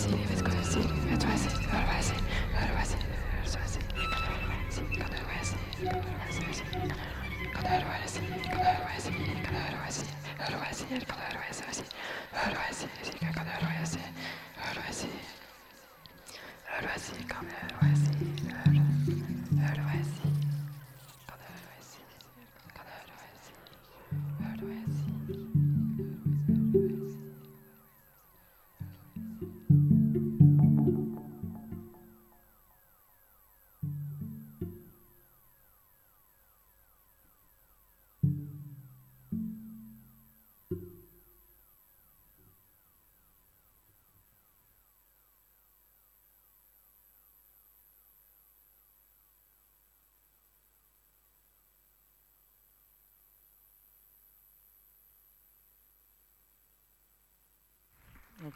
jeg sier, jeg vet Kan du høre hva jeg sier? Kan du høre hva jeg sier? Kan du høre hva jeg sier? Kan du høre hva jeg sier? Kan du høre hva jeg sier?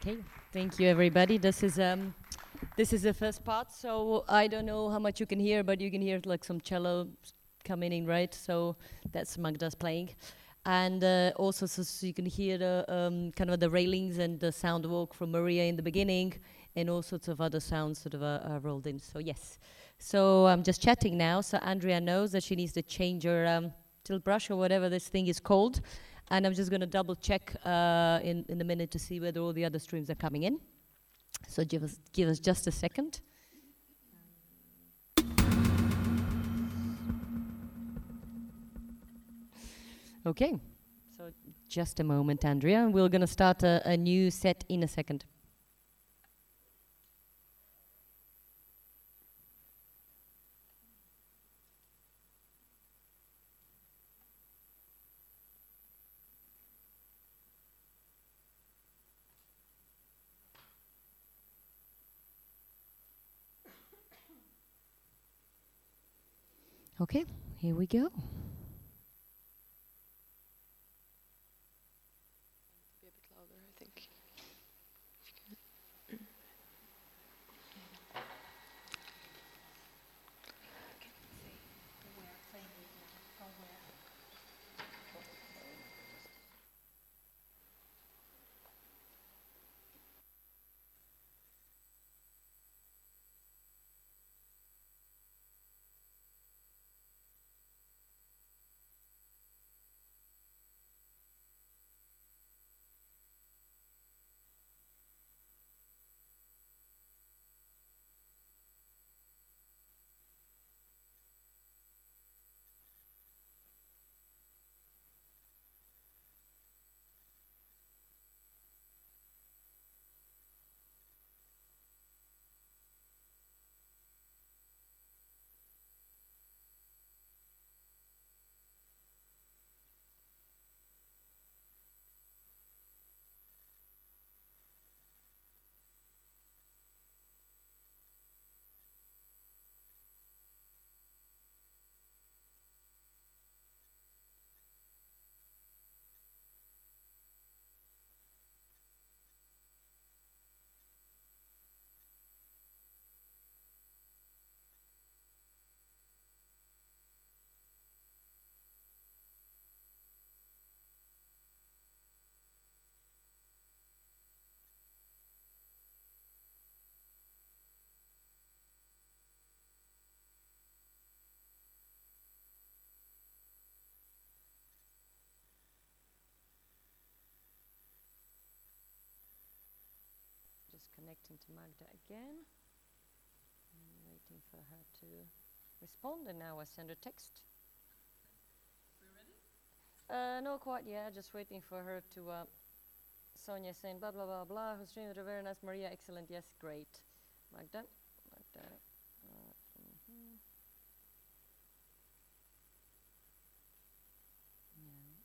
Okay, thank you everybody. This is um, this is the first part, so I don't know how much you can hear, but you can hear like some cello coming in, right? So that's Magda's playing, and uh, also so, so, you can hear the um, kind of the railings and the sound walk from Maria in the beginning, and all sorts of other sounds sort of uh, are rolled in. So yes, so I'm just chatting now. So Andrea knows that she needs to change her um, brush or whatever this thing is called and I'm just going to double check uh, in in a minute to see whether all the other streams are coming in. So give us give us just a second. Okay, so just a moment, Andrea. We're going to start a, a new set in a second. Okay, here we go. Louder, I think. Just connecting to Magda again. And waiting for her to respond. And now I send a text. Uh, no, quite yet. Just waiting for her to. Uh, Sonia saying blah blah blah blah. Streams are very nice. Maria, excellent. Yes, great. Magda, Magda. Uh, mhm. Yeah.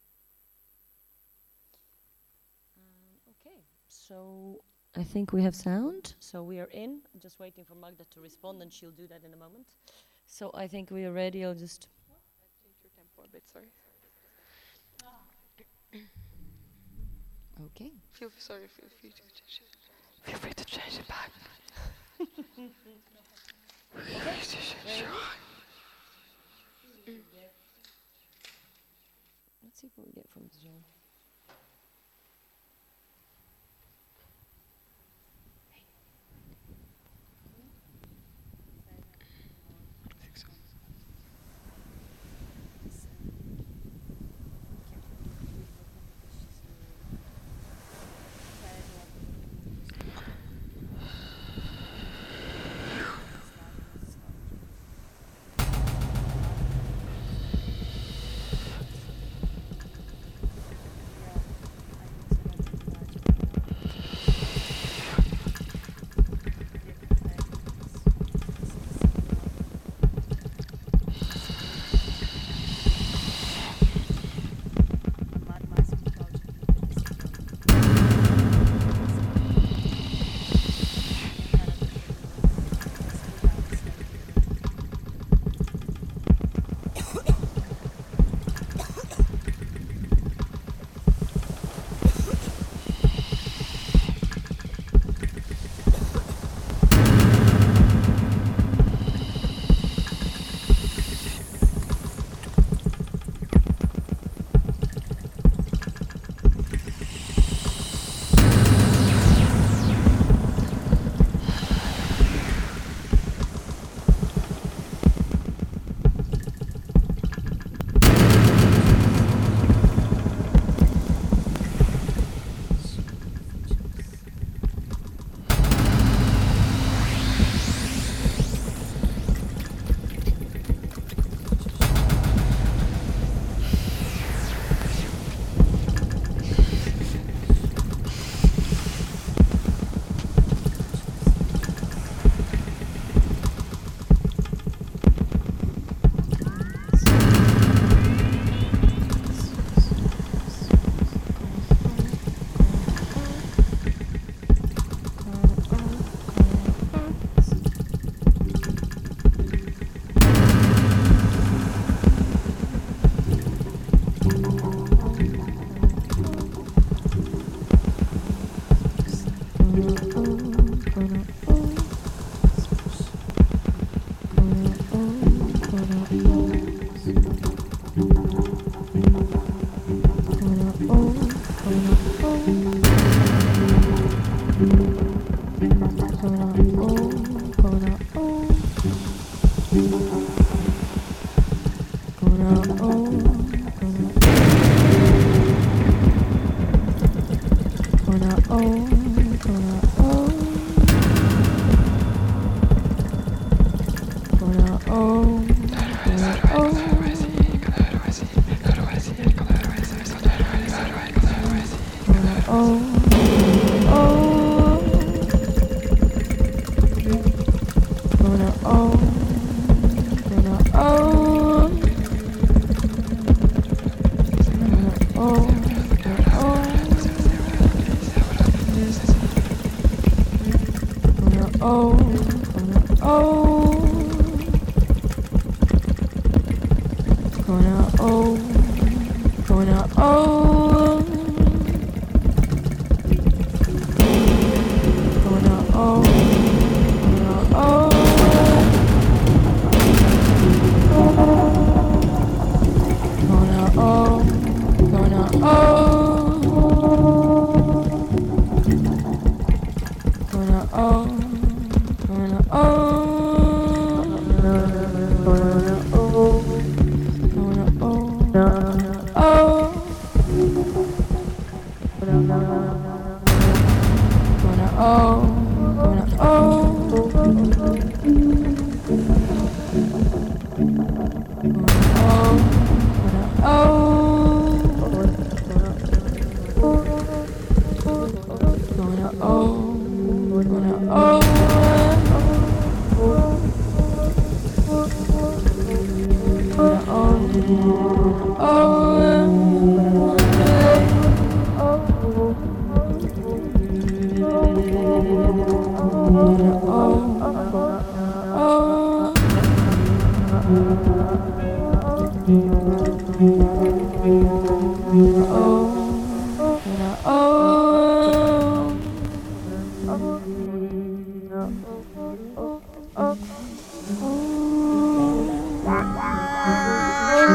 Um, okay, so I think we have sound. So we are in. I'm just waiting for Magda to respond, and she'll do that in a moment. So I think we are ready. I'll just. Change your tempo a bit, sorry. Okay. Feel sorry, feel free to change it. Feel free to change it back. Feel free to change it. Let's see what we get from Zoom. I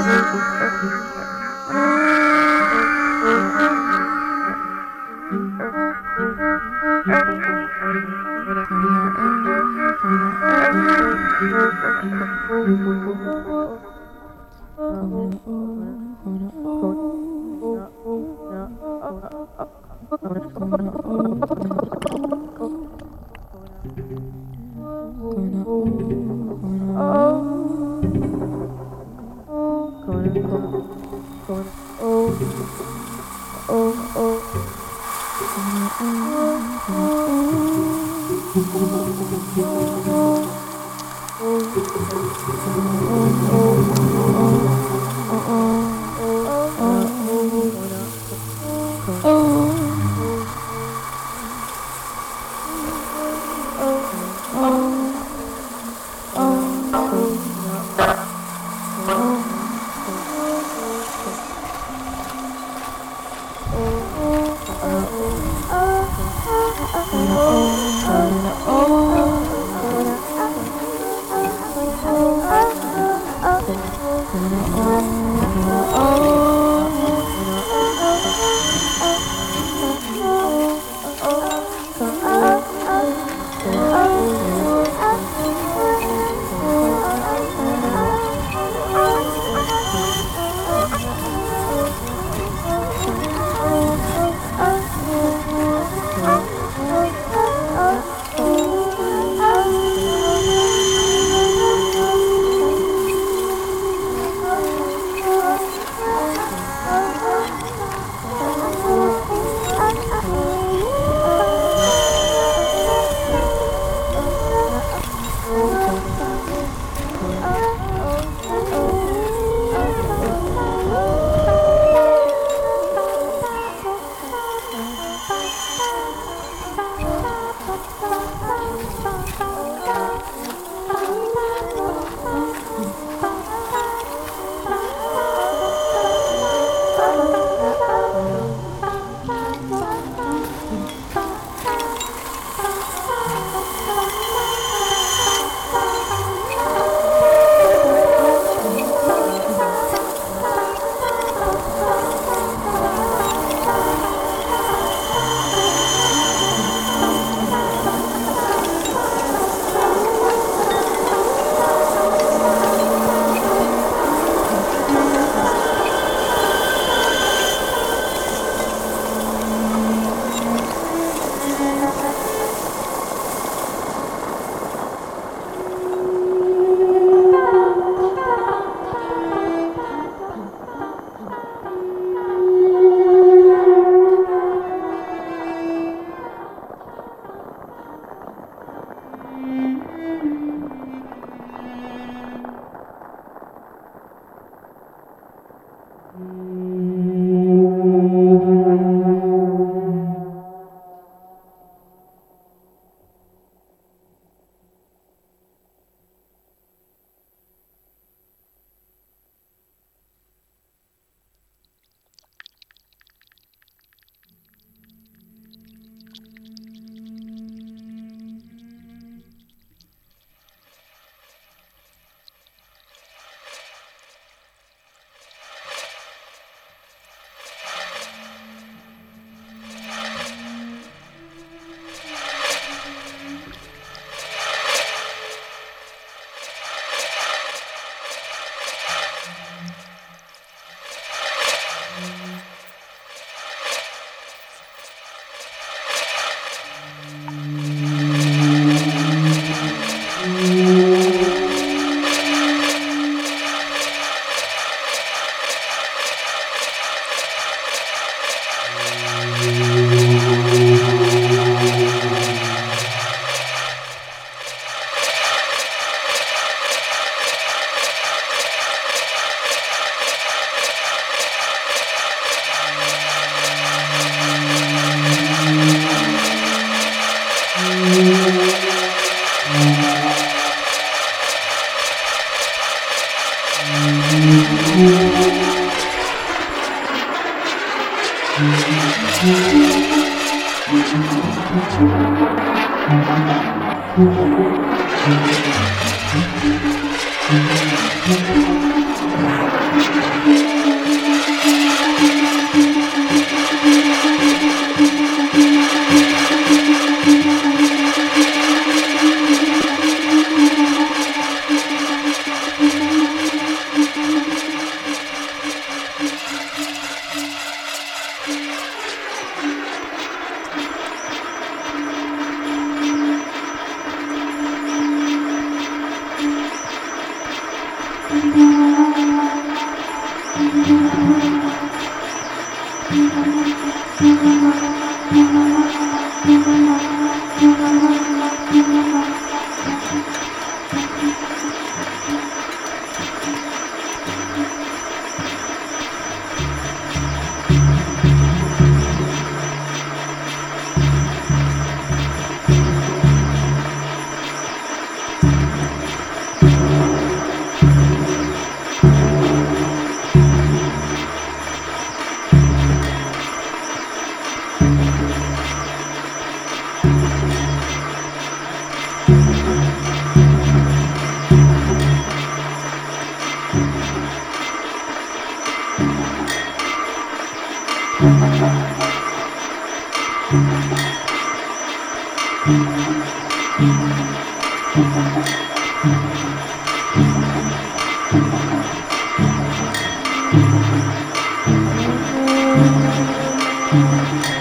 Oh. Thank Mm-hmm.